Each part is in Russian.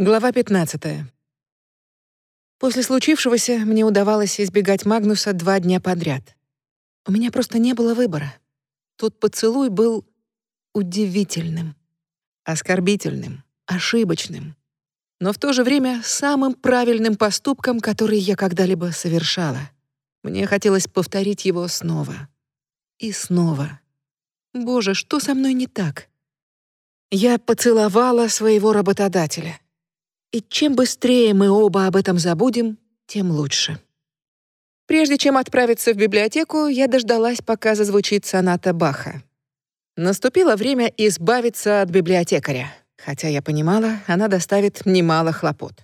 Глава 15. После случившегося мне удавалось избегать Магнуса два дня подряд. У меня просто не было выбора. Тот поцелуй был удивительным, оскорбительным, ошибочным, но в то же время самым правильным поступком, который я когда-либо совершала. Мне хотелось повторить его снова и снова. Боже, что со мной не так? Я поцеловала своего работодателя — и чем быстрее мы оба об этом забудем, тем лучше. Прежде чем отправиться в библиотеку, я дождалась, пока зазвучит соната Баха. Наступило время избавиться от библиотекаря, хотя я понимала, она доставит немало хлопот.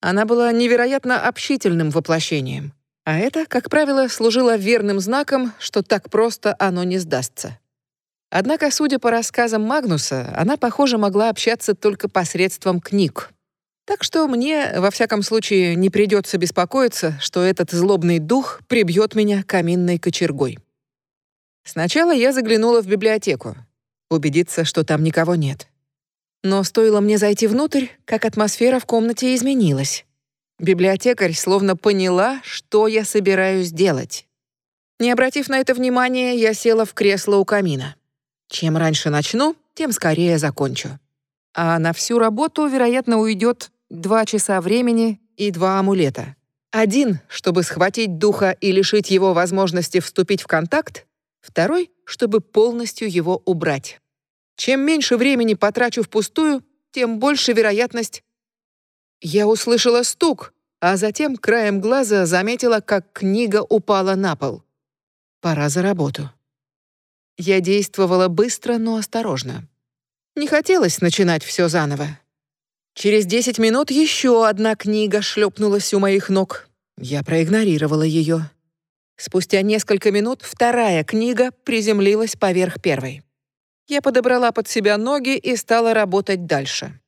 Она была невероятно общительным воплощением, а это, как правило, служило верным знаком, что так просто оно не сдастся. Однако, судя по рассказам Магнуса, она, похоже, могла общаться только посредством книг. Так что мне, во всяком случае, не придется беспокоиться, что этот злобный дух прибьет меня каминной кочергой. Сначала я заглянула в библиотеку, убедиться, что там никого нет. Но стоило мне зайти внутрь, как атмосфера в комнате изменилась. Библиотекарь словно поняла, что я собираюсь делать. Не обратив на это внимания, я села в кресло у камина. Чем раньше начну, тем скорее закончу. А на всю работу, вероятно, уйдет два часа времени и два амулета. Один, чтобы схватить духа и лишить его возможности вступить в контакт, второй, чтобы полностью его убрать. Чем меньше времени потрачу впустую, тем больше вероятность... Я услышала стук, а затем краем глаза заметила, как книга упала на пол. Пора за работу. Я действовала быстро, но осторожно. Не хотелось начинать все заново. Через десять минут еще одна книга шлепнулась у моих ног. Я проигнорировала ее. Спустя несколько минут вторая книга приземлилась поверх первой. Я подобрала под себя ноги и стала работать дальше.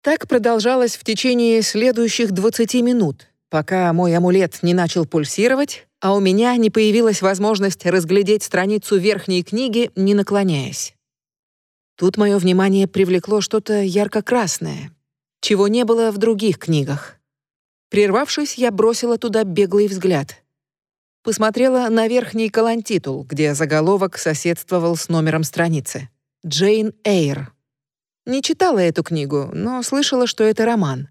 Так продолжалось в течение следующих 20 минут, пока мой амулет не начал пульсировать, а у меня не появилась возможность разглядеть страницу верхней книги, не наклоняясь. Тут мое внимание привлекло что-то ярко-красное, чего не было в других книгах. Прервавшись, я бросила туда беглый взгляд. Посмотрела на верхний колонтитул, где заголовок соседствовал с номером страницы. «Джейн Эйр». Не читала эту книгу, но слышала, что это роман.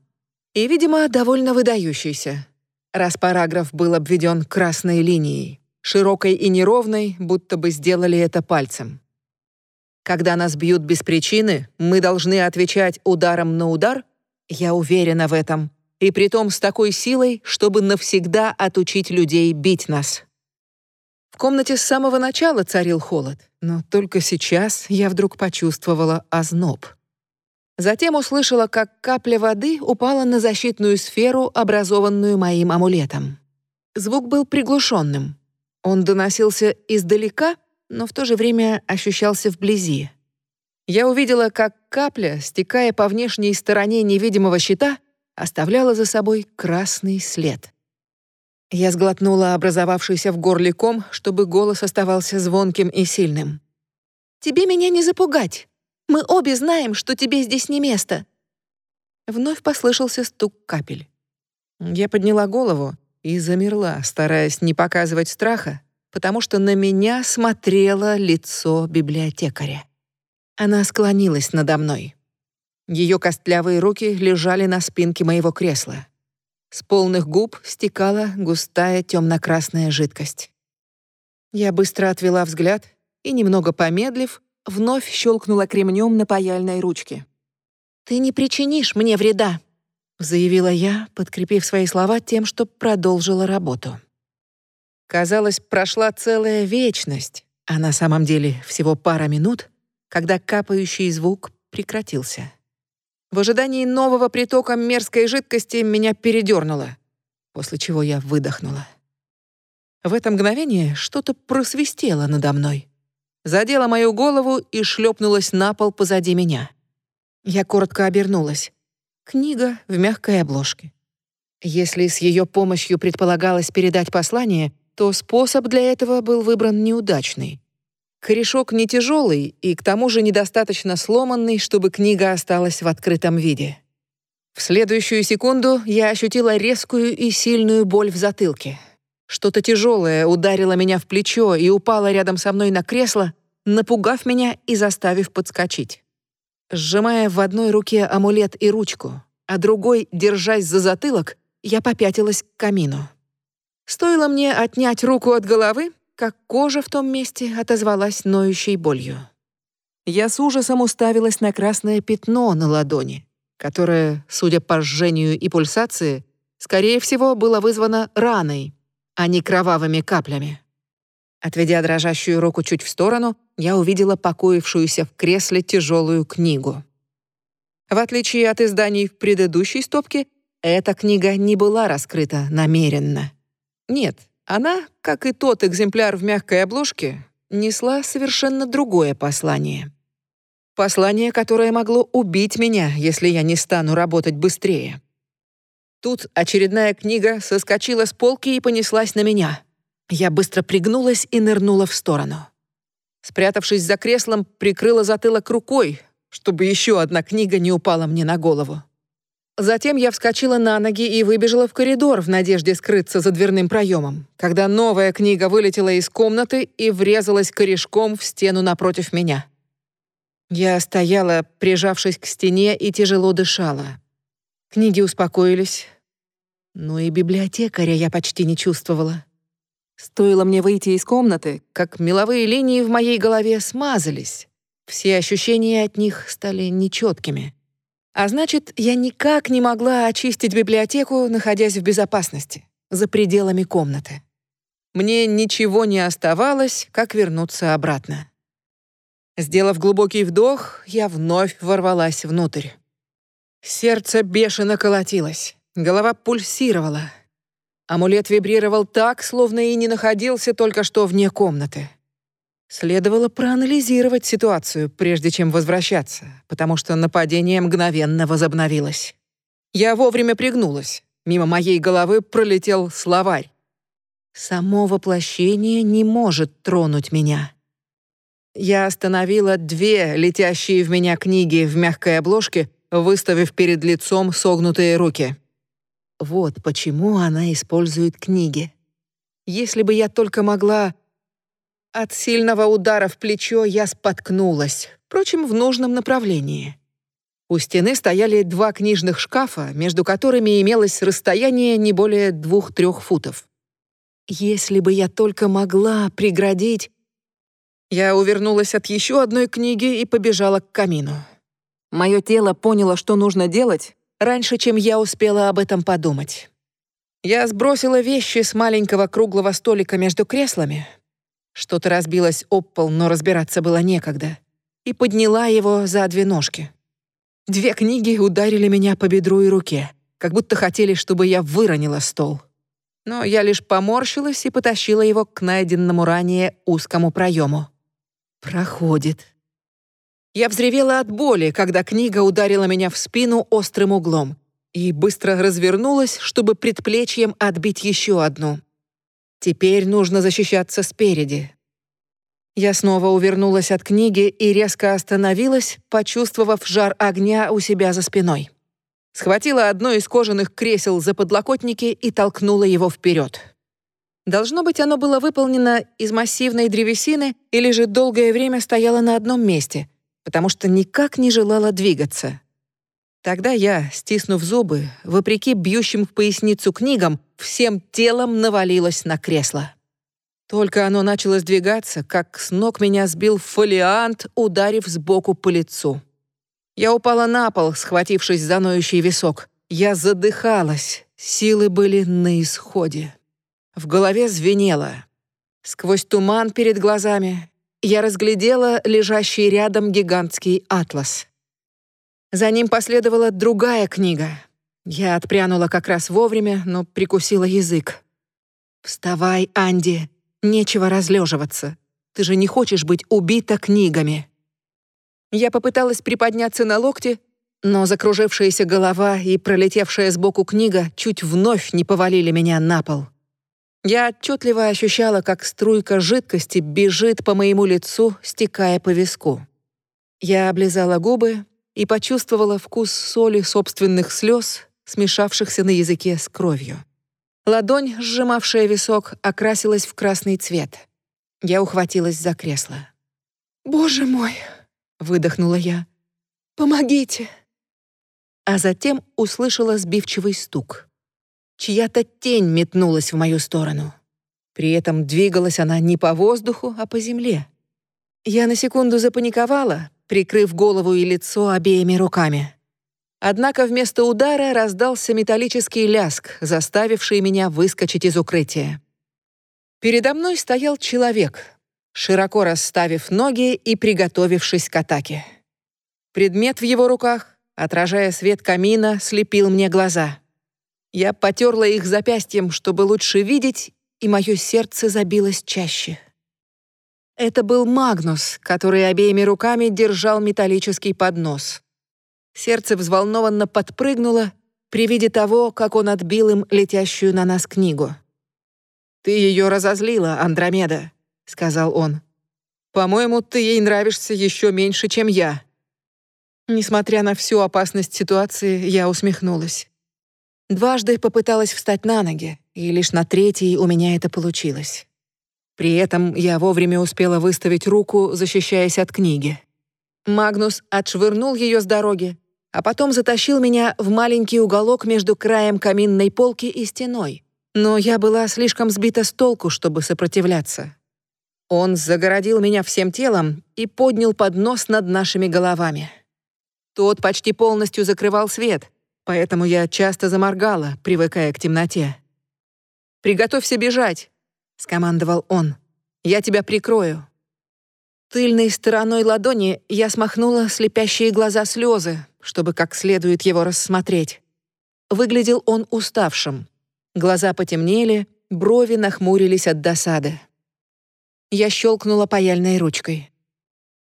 И, видимо, довольно выдающийся, раз параграф был обведен красной линией, широкой и неровной, будто бы сделали это пальцем. Когда нас бьют без причины, мы должны отвечать ударом на удар — я уверена в этом. И притом с такой силой, чтобы навсегда отучить людей бить нас. В комнате с самого начала царил холод, но только сейчас я вдруг почувствовала озноб. Затем услышала, как капля воды упала на защитную сферу, образованную моим амулетом. Звук был приглушенным. Он доносился издалека, но в то же время ощущался вблизи. Я увидела, как капля, стекая по внешней стороне невидимого щита, оставляла за собой красный след. Я сглотнула образовавшийся в горле ком, чтобы голос оставался звонким и сильным. «Тебе меня не запугать! Мы обе знаем, что тебе здесь не место!» Вновь послышался стук капель. Я подняла голову и замерла, стараясь не показывать страха, потому что на меня смотрело лицо библиотекаря. Она склонилась надо мной. Ее костлявые руки лежали на спинке моего кресла. С полных губ стекала густая темно-красная жидкость. Я быстро отвела взгляд и, немного помедлив, вновь щелкнула кремнем на паяльной ручке. «Ты не причинишь мне вреда», — заявила я, подкрепив свои слова тем, что продолжила работу. Казалось, прошла целая вечность, а на самом деле всего пара минут — когда капающий звук прекратился. В ожидании нового притока мерзкой жидкости меня передернуло, после чего я выдохнула. В это мгновение что-то просвистело надо мной, задело мою голову и шлепнулось на пол позади меня. Я коротко обернулась. Книга в мягкой обложке. Если с ее помощью предполагалось передать послание, то способ для этого был выбран неудачный. Корешок не тяжелый и к тому же недостаточно сломанный, чтобы книга осталась в открытом виде. В следующую секунду я ощутила резкую и сильную боль в затылке. Что-то тяжелое ударило меня в плечо и упало рядом со мной на кресло, напугав меня и заставив подскочить. Сжимая в одной руке амулет и ручку, а другой, держась за затылок, я попятилась к камину. Стоило мне отнять руку от головы, как кожа в том месте отозвалась ноющей болью. Я с ужасом уставилась на красное пятно на ладони, которое, судя по жжению и пульсации, скорее всего, было вызвано раной, а не кровавыми каплями. Отведя дрожащую руку чуть в сторону, я увидела покоившуюся в кресле тяжелую книгу. В отличие от изданий в предыдущей стопке, эта книга не была раскрыта намеренно. Нет, она, как и тот экземпляр в мягкой обложке, несла совершенно другое послание. Послание, которое могло убить меня, если я не стану работать быстрее. Тут очередная книга соскочила с полки и понеслась на меня. Я быстро пригнулась и нырнула в сторону. Спрятавшись за креслом, прикрыла затылок рукой, чтобы еще одна книга не упала мне на голову. Затем я вскочила на ноги и выбежала в коридор в надежде скрыться за дверным проемом, когда новая книга вылетела из комнаты и врезалась корешком в стену напротив меня. Я стояла, прижавшись к стене, и тяжело дышала. Книги успокоились. Ну и библиотекаря я почти не чувствовала. Стоило мне выйти из комнаты, как меловые линии в моей голове смазались. Все ощущения от них стали нечеткими. А значит, я никак не могла очистить библиотеку, находясь в безопасности, за пределами комнаты. Мне ничего не оставалось, как вернуться обратно. Сделав глубокий вдох, я вновь ворвалась внутрь. Сердце бешено колотилось, голова пульсировала. Амулет вибрировал так, словно и не находился только что вне комнаты. Следовало проанализировать ситуацию, прежде чем возвращаться, потому что нападение мгновенно возобновилось. Я вовремя пригнулась. Мимо моей головы пролетел словарь. «Само воплощение не может тронуть меня». Я остановила две летящие в меня книги в мягкой обложке, выставив перед лицом согнутые руки. Вот почему она использует книги. Если бы я только могла от сильного удара в плечо я споткнулась, впрочем, в нужном направлении. У стены стояли два книжных шкафа, между которыми имелось расстояние не более двух-трех футов. Если бы я только могла преградить... Я увернулась от еще одной книги и побежала к камину. Мое тело поняло, что нужно делать, раньше, чем я успела об этом подумать. Я сбросила вещи с маленького круглого столика между креслами, что-то разбилось об пол, но разбираться было некогда. И подняла его за две ножки. Две книги ударили меня по бедру и руке, как будто хотели, чтобы я выронила стол. Но я лишь поморщилась и потащила его к найденному ранее узкому проему. Проходит. Я взревела от боли, когда книга ударила меня в спину острым углом, и быстро развернулась, чтобы предплечьем отбить еще одну. Теперь нужно защищаться спереди. Я снова увернулась от книги и резко остановилась, почувствовав жар огня у себя за спиной. Схватила одно из кожаных кресел за подлокотники и толкнула его вперед. Должно быть, оно было выполнено из массивной древесины или же долгое время стояло на одном месте, потому что никак не желало двигаться. Тогда я, стиснув зубы, вопреки бьющим в поясницу книгам, всем телом навалилась на кресло. Только оно начало сдвигаться, как с ног меня сбил фолиант, ударив сбоку по лицу. Я упала на пол, схватившись за ноющий висок. Я задыхалась, силы были на исходе. В голове звенело. Сквозь туман перед глазами я разглядела лежащий рядом гигантский атлас. За ним последовала другая книга. Я отпрянула как раз вовремя, но прикусила язык. «Вставай, Анди, нечего разлеживаться. Ты же не хочешь быть убита книгами». Я попыталась приподняться на локте, но закружившаяся голова и пролетевшая сбоку книга чуть вновь не повалили меня на пол. Я отчетливо ощущала, как струйка жидкости бежит по моему лицу, стекая по виску. Я облизала губы, и почувствовала вкус соли собственных слез, смешавшихся на языке с кровью. Ладонь, сжимавшая висок, окрасилась в красный цвет. Я ухватилась за кресло. «Боже мой!» — выдохнула я. «Помогите!» А затем услышала сбивчивый стук. Чья-то тень метнулась в мою сторону. При этом двигалась она не по воздуху, а по земле. Я на секунду запаниковала, прикрыв голову и лицо обеими руками. Однако вместо удара раздался металлический ляск, заставивший меня выскочить из укрытия. Передо мной стоял человек, широко расставив ноги и приготовившись к атаке. Предмет в его руках, отражая свет камина, слепил мне глаза. Я потерла их запястьем, чтобы лучше видеть, и мое сердце забилось чаще. Это был Магнус, который обеими руками держал металлический поднос. Сердце взволнованно подпрыгнуло при виде того, как он отбил им летящую на нас книгу. «Ты ее разозлила, Андромеда», — сказал он. «По-моему, ты ей нравишься еще меньше, чем я». Несмотря на всю опасность ситуации, я усмехнулась. Дважды попыталась встать на ноги, и лишь на третьей у меня это получилось. При этом я вовремя успела выставить руку, защищаясь от книги. Магнус отшвырнул ее с дороги, а потом затащил меня в маленький уголок между краем каминной полки и стеной. Но я была слишком сбита с толку, чтобы сопротивляться. Он загородил меня всем телом и поднял поднос над нашими головами. Тот почти полностью закрывал свет, поэтому я часто заморгала, привыкая к темноте. «Приготовься бежать!» — скомандовал он. «Я тебя прикрою». Тыльной стороной ладони я смахнула слепящие глаза слезы, чтобы как следует его рассмотреть. Выглядел он уставшим. Глаза потемнели, брови нахмурились от досады. Я щелкнула паяльной ручкой.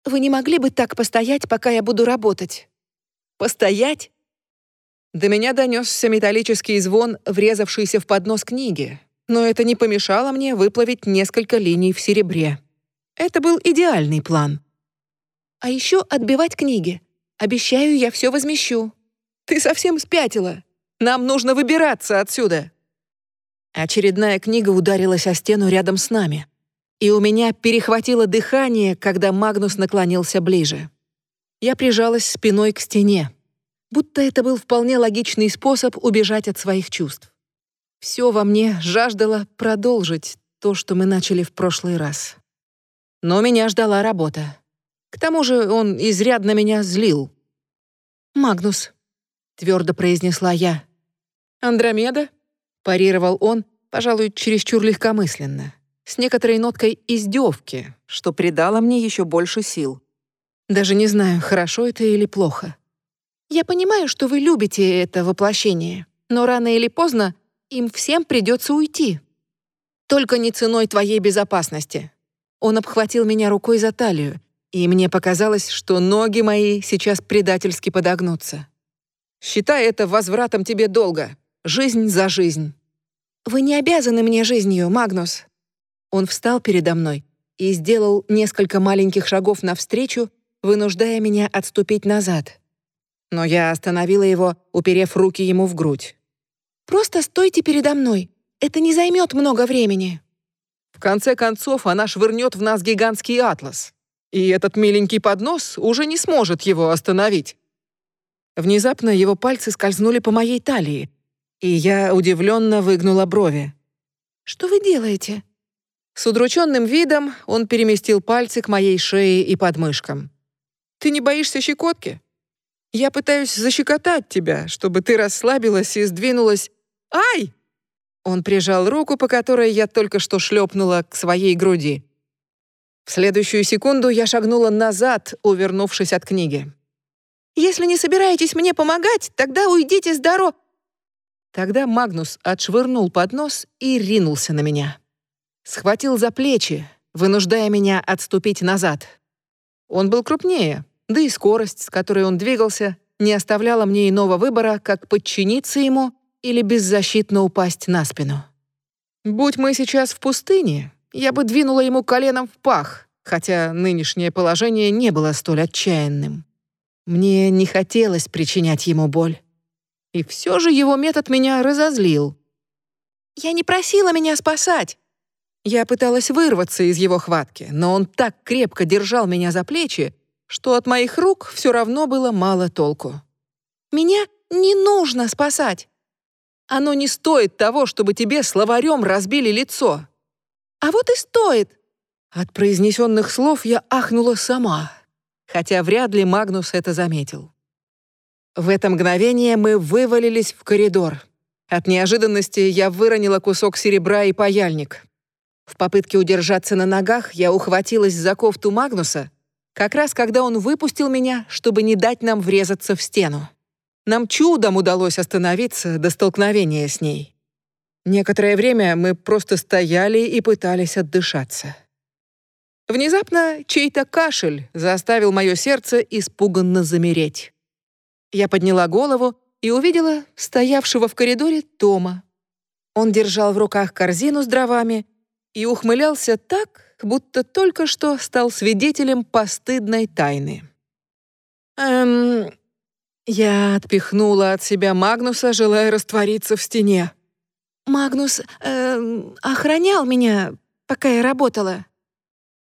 «Вы не могли бы так постоять, пока я буду работать?» «Постоять?» До меня донесся металлический звон, врезавшийся в поднос книги, но это не помешало мне выплавить несколько линий в серебре. Это был идеальный план. А еще отбивать книги. Обещаю, я все возмещу. Ты совсем спятила. Нам нужно выбираться отсюда. Очередная книга ударилась о стену рядом с нами и у меня перехватило дыхание, когда Магнус наклонился ближе. Я прижалась спиной к стене, будто это был вполне логичный способ убежать от своих чувств. Все во мне жаждало продолжить то, что мы начали в прошлый раз. Но меня ждала работа. К тому же он изрядно меня злил. «Магнус», — твердо произнесла я. «Андромеда?» — парировал он, пожалуй, чересчур легкомысленно с некоторой ноткой издевки, что придало мне еще больше сил. Даже не знаю, хорошо это или плохо. Я понимаю, что вы любите это воплощение, но рано или поздно им всем придется уйти. Только не ценой твоей безопасности. Он обхватил меня рукой за талию, и мне показалось, что ноги мои сейчас предательски подогнутся. Считай это возвратом тебе долга. Жизнь за жизнь. Вы не обязаны мне жизнью, Магнус. Он встал передо мной и сделал несколько маленьких шагов навстречу, вынуждая меня отступить назад. Но я остановила его, уперев руки ему в грудь. «Просто стойте передо мной. Это не займет много времени». В конце концов, она швырнет в нас гигантский атлас. И этот миленький поднос уже не сможет его остановить. Внезапно его пальцы скользнули по моей талии, и я удивленно выгнула брови. «Что вы делаете?» С удрученным видом он переместил пальцы к моей шее и подмышкам. «Ты не боишься щекотки? Я пытаюсь защекотать тебя, чтобы ты расслабилась и сдвинулась. Ай!» Он прижал руку, по которой я только что шлепнула к своей груди. В следующую секунду я шагнула назад, увернувшись от книги. «Если не собираетесь мне помогать, тогда уйдите с дорог...» Тогда Магнус отшвырнул поднос и ринулся на меня. Схватил за плечи, вынуждая меня отступить назад. Он был крупнее, да и скорость, с которой он двигался, не оставляла мне иного выбора, как подчиниться ему или беззащитно упасть на спину. Будь мы сейчас в пустыне, я бы двинула ему коленом в пах, хотя нынешнее положение не было столь отчаянным. Мне не хотелось причинять ему боль. И все же его метод меня разозлил. «Я не просила меня спасать!» Я пыталась вырваться из его хватки, но он так крепко держал меня за плечи, что от моих рук все равно было мало толку. «Меня не нужно спасать!» «Оно не стоит того, чтобы тебе словарем разбили лицо!» «А вот и стоит!» От произнесенных слов я ахнула сама, хотя вряд ли Магнус это заметил. В это мгновение мы вывалились в коридор. От неожиданности я выронила кусок серебра и паяльник. В попытке удержаться на ногах я ухватилась за кофту Магнуса, как раз когда он выпустил меня, чтобы не дать нам врезаться в стену. Нам чудом удалось остановиться до столкновения с ней. Некоторое время мы просто стояли и пытались отдышаться. Внезапно чей-то кашель заставил мое сердце испуганно замереть. Я подняла голову и увидела стоявшего в коридоре Тома. Он держал в руках корзину с дровами и ухмылялся так, будто только что стал свидетелем постыдной тайны. «Эм...» Я отпихнула от себя Магнуса, желая раствориться в стене. «Магнус эм, охранял меня, пока я работала».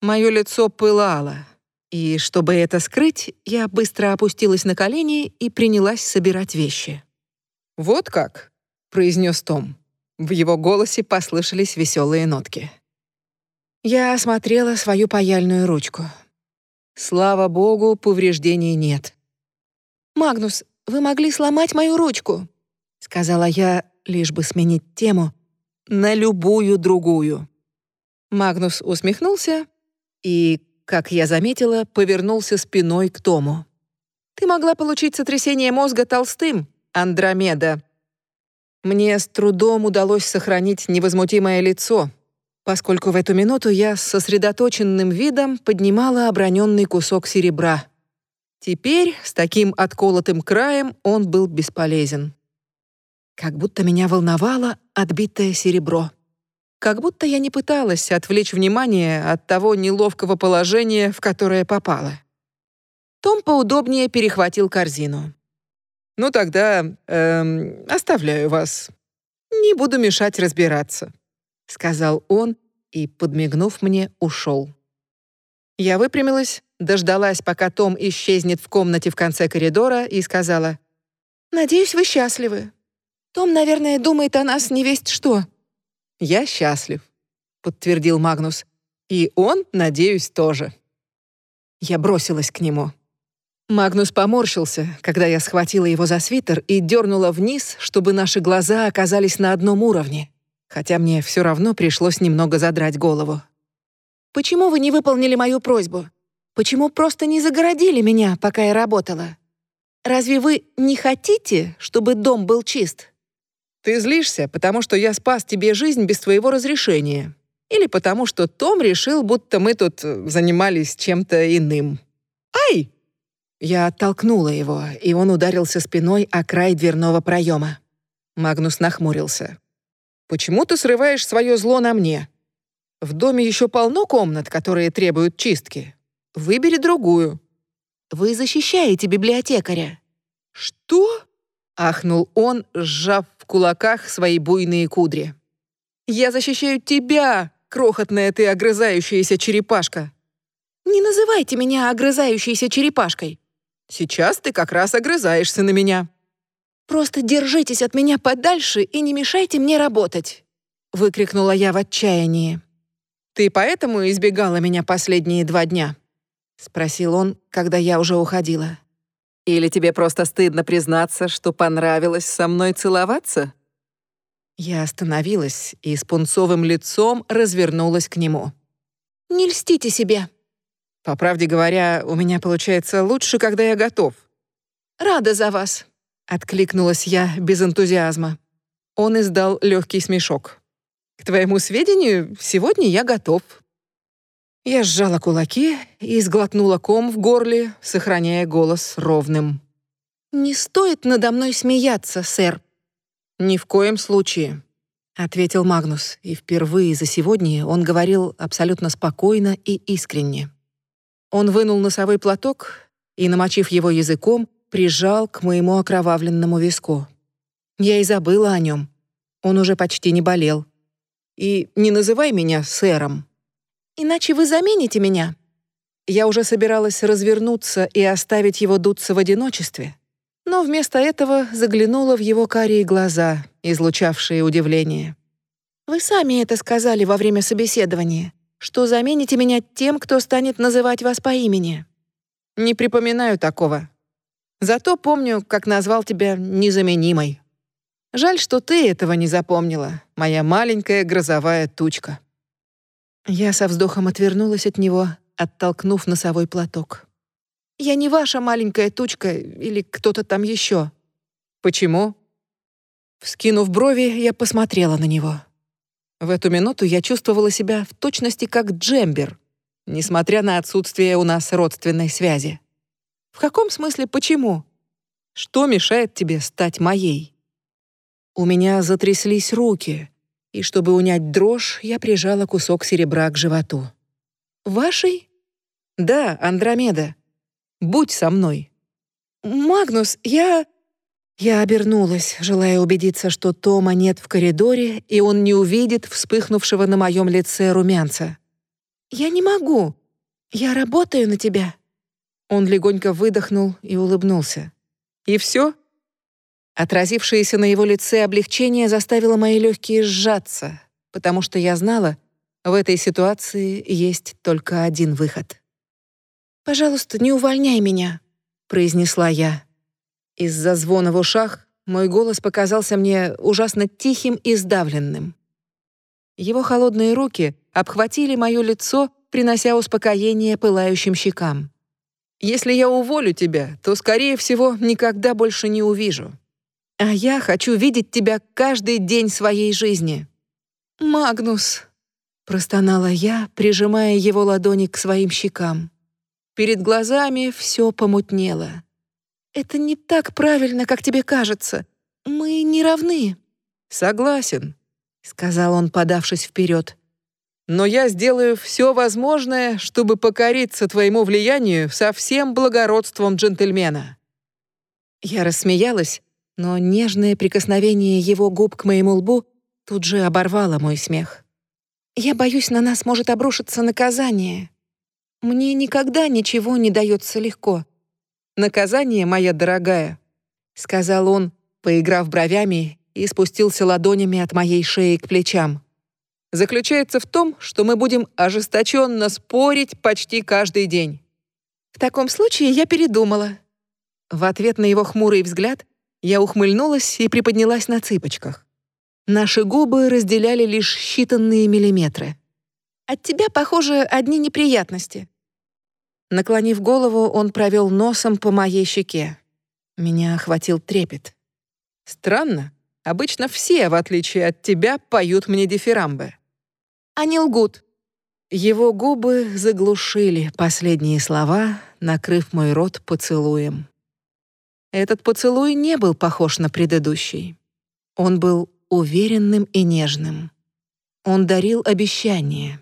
Мое лицо пылало, и чтобы это скрыть, я быстро опустилась на колени и принялась собирать вещи. «Вот как?» — произнес Том. В его голосе послышались веселые нотки. Я осмотрела свою паяльную ручку. Слава богу, повреждений нет. «Магнус, вы могли сломать мою ручку», — сказала я, лишь бы сменить тему, на любую другую. Магнус усмехнулся и, как я заметила, повернулся спиной к Тому. «Ты могла получить сотрясение мозга толстым, Андромеда». Мне с трудом удалось сохранить невозмутимое лицо, поскольку в эту минуту я с сосредоточенным видом поднимала оброненный кусок серебра. Теперь с таким отколотым краем он был бесполезен. Как будто меня волновало отбитое серебро. Как будто я не пыталась отвлечь внимание от того неловкого положения, в которое попала. Том поудобнее перехватил корзину. «Ну тогда эм, оставляю вас. Не буду мешать разбираться», — сказал он и, подмигнув мне, ушел. Я выпрямилась, дождалась, пока Том исчезнет в комнате в конце коридора, и сказала, «Надеюсь, вы счастливы. Том, наверное, думает о нас не весть что». «Я счастлив», — подтвердил Магнус. «И он, надеюсь, тоже». Я бросилась к нему. Магнус поморщился, когда я схватила его за свитер и дернула вниз, чтобы наши глаза оказались на одном уровне, хотя мне все равно пришлось немного задрать голову. «Почему вы не выполнили мою просьбу? Почему просто не загородили меня, пока я работала? Разве вы не хотите, чтобы дом был чист?» Ты злишься, потому что я спас тебе жизнь без твоего разрешения. Или потому что Том решил, будто мы тут э, занимались чем-то иным. Ай! Я оттолкнула его, и он ударился спиной о край дверного проема. Магнус нахмурился. «Почему ты срываешь свое зло на мне? В доме еще полно комнат, которые требуют чистки. Выбери другую». «Вы защищаете библиотекаря». «Что?» — ахнул он, сжав кулаках свои буйные кудри. «Я защищаю тебя, крохотная ты огрызающаяся черепашка!» «Не называйте меня огрызающейся черепашкой!» «Сейчас ты как раз огрызаешься на меня!» «Просто держитесь от меня подальше и не мешайте мне работать!» — выкрикнула я в отчаянии. «Ты поэтому избегала меня последние два дня?» — спросил он, когда я уже уходила. Или тебе просто стыдно признаться, что понравилось со мной целоваться?» Я остановилась и с пунцовым лицом развернулась к нему. «Не льстите себе!» «По правде говоря, у меня получается лучше, когда я готов». «Рада за вас», — откликнулась я без энтузиазма. Он издал легкий смешок. «К твоему сведению, сегодня я готов». Я сжала кулаки и сглотнула ком в горле, сохраняя голос ровным. «Не стоит надо мной смеяться, сэр». «Ни в коем случае», — ответил Магнус, и впервые за сегодня он говорил абсолютно спокойно и искренне. Он вынул носовой платок и, намочив его языком, прижал к моему окровавленному виску. Я и забыла о нем. Он уже почти не болел. И не называй меня сэром. Иначе вы замените меня. Я уже собиралась развернуться и оставить его дуться в одиночестве, но вместо этого заглянула в его карие глаза, излучавшие удивление. Вы сами это сказали во время собеседования, что замените меня тем, кто станет называть вас по имени. Не припоминаю такого. Зато помню, как назвал тебя незаменимой. Жаль, что ты этого не запомнила, моя маленькая грозовая тучка. Я со вздохом отвернулась от него, оттолкнув носовой платок. Я не ваша маленькая тучка или кто-то там еще. Почему? Вскинув брови, я посмотрела на него. В эту минуту я чувствовала себя в точности как Джембер, несмотря на отсутствие у нас родственной связи. В каком смысле почему? Что мешает тебе стать моей? У меня затряслись руки, и чтобы унять дрожь, я прижала кусок серебра к животу. Вашей? Да, Андромеда. Будь со мной». «Магнус, я...» Я обернулась, желая убедиться, что Тома нет в коридоре, и он не увидит вспыхнувшего на моем лице румянца. «Я не могу. Я работаю на тебя». Он легонько выдохнул и улыбнулся. «И все?» Отразившееся на его лице облегчение заставило мои легкие сжаться, потому что я знала, в этой ситуации есть только один выход. «Пожалуйста, не увольняй меня», — произнесла я. Из-за звона в ушах мой голос показался мне ужасно тихим и сдавленным. Его холодные руки обхватили моё лицо, принося успокоение пылающим щекам. «Если я уволю тебя, то, скорее всего, никогда больше не увижу. А я хочу видеть тебя каждый день своей жизни». «Магнус», — простонала я, прижимая его ладони к своим щекам. Перед глазами все помутнело. «Это не так правильно, как тебе кажется. Мы не равны». «Согласен», — сказал он, подавшись вперед. «Но я сделаю все возможное, чтобы покориться твоему влиянию со всем благородством джентльмена». Я рассмеялась, но нежное прикосновение его губ к моему лбу тут же оборвало мой смех. «Я боюсь, на нас может обрушиться наказание», мне никогда ничего не дается легко. Наказание, моя дорогая, сказал он, поиграв бровями и спустился ладонями от моей шеи к плечам. Заключается в том, что мы будем ожесточенно спорить почти каждый день. В таком случае я передумала. В ответ на его хмурый взгляд я ухмыльнулась и приподнялась на цыпочках. Наши губы разделяли лишь считанные миллиметры. От тебя, похоже, одни неприятности. Наклонив голову, он провел носом по моей щеке. Меня охватил трепет. Странно. Обычно все, в отличие от тебя, поют мне дифирамбы. Они лгут. Его губы заглушили последние слова, накрыв мой рот поцелуем. Этот поцелуй не был похож на предыдущий. Он был уверенным и нежным. Он дарил обещание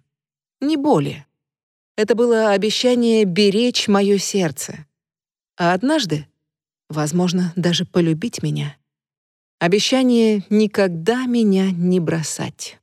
не боли. Это было обещание беречь мое сердце. А однажды, возможно, даже полюбить меня. Обещание никогда меня не бросать.